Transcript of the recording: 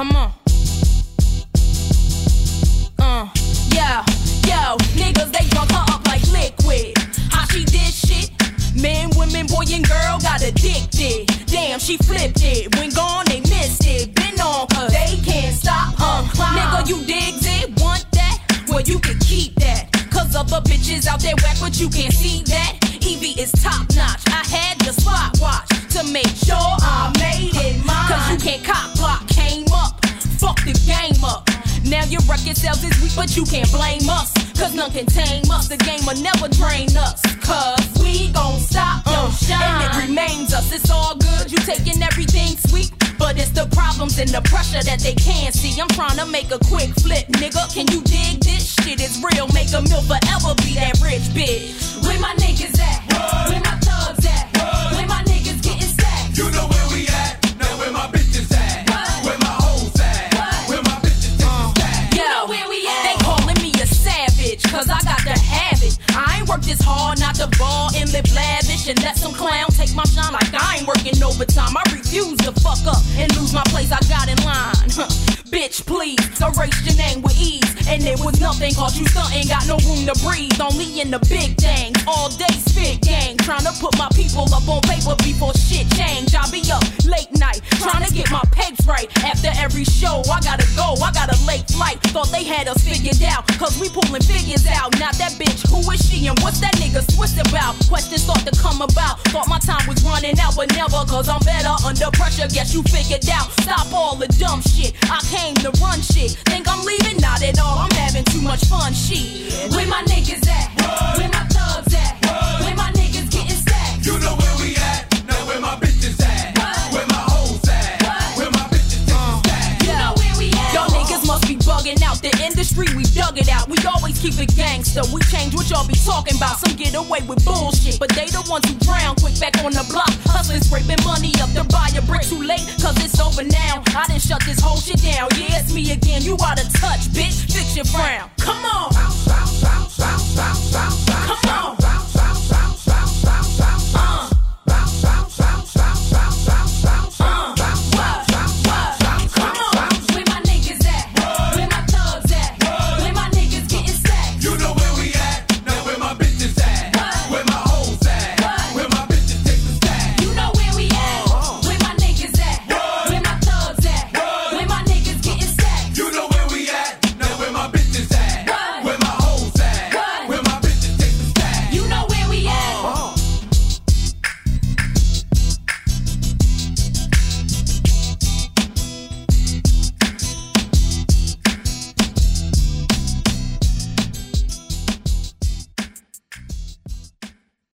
Come on. Uh, yo, yo, niggas, they drunk her up like liquid. How she did shit? Men, women, boy, and girl got addicted. Damn, she flipped it. When gone, they missed it. Been on, cause they can't stop her. Nigga, you digs it? Want that? Well, you can keep that. Cause other bitches out there whack, but you can't see that. Evie is top notch. I had the game up. Now your record sales is weak, but you can't blame us. Cause none can tame us. The game will never drain us. Cause we gon' stop your uh, shine. And it remains us. It's all good. You taking everything sweet. But it's the problems and the pressure that they can't see. I'm trying to make a quick flip, nigga. Can you dig this? Shit is real. Make a meal forever be that rich bitch. Not to ball and live lavish and let some clown take my shine like I ain't working overtime. I refuse to fuck up and lose my place I got in line. Bitch, please, erase your name with ease. And it was nothing cause you stuntin', got no room to breathe. Only in the big thing, all day spit gang. Trying to put my people up on paper before had us figured out, cause we pulling figures out. Not that bitch, who is she and what's that nigga Swiss about? Questions start to come about. Thought my time was running out, but never, cause I'm better under pressure. Guess you figured out. Stop all the dumb shit. I came to run shit. Industry, we dug it out. We always keep it gangster. We change what y'all be talking about. Some get away with bullshit, but they the ones who drown quick back on the block. Hustlers scraping money up to buy a brick. Too late, cause it's over now. I done shut this whole shit down. Yeah, it's me again. You out of touch, bitch. Fix your frown. Come on.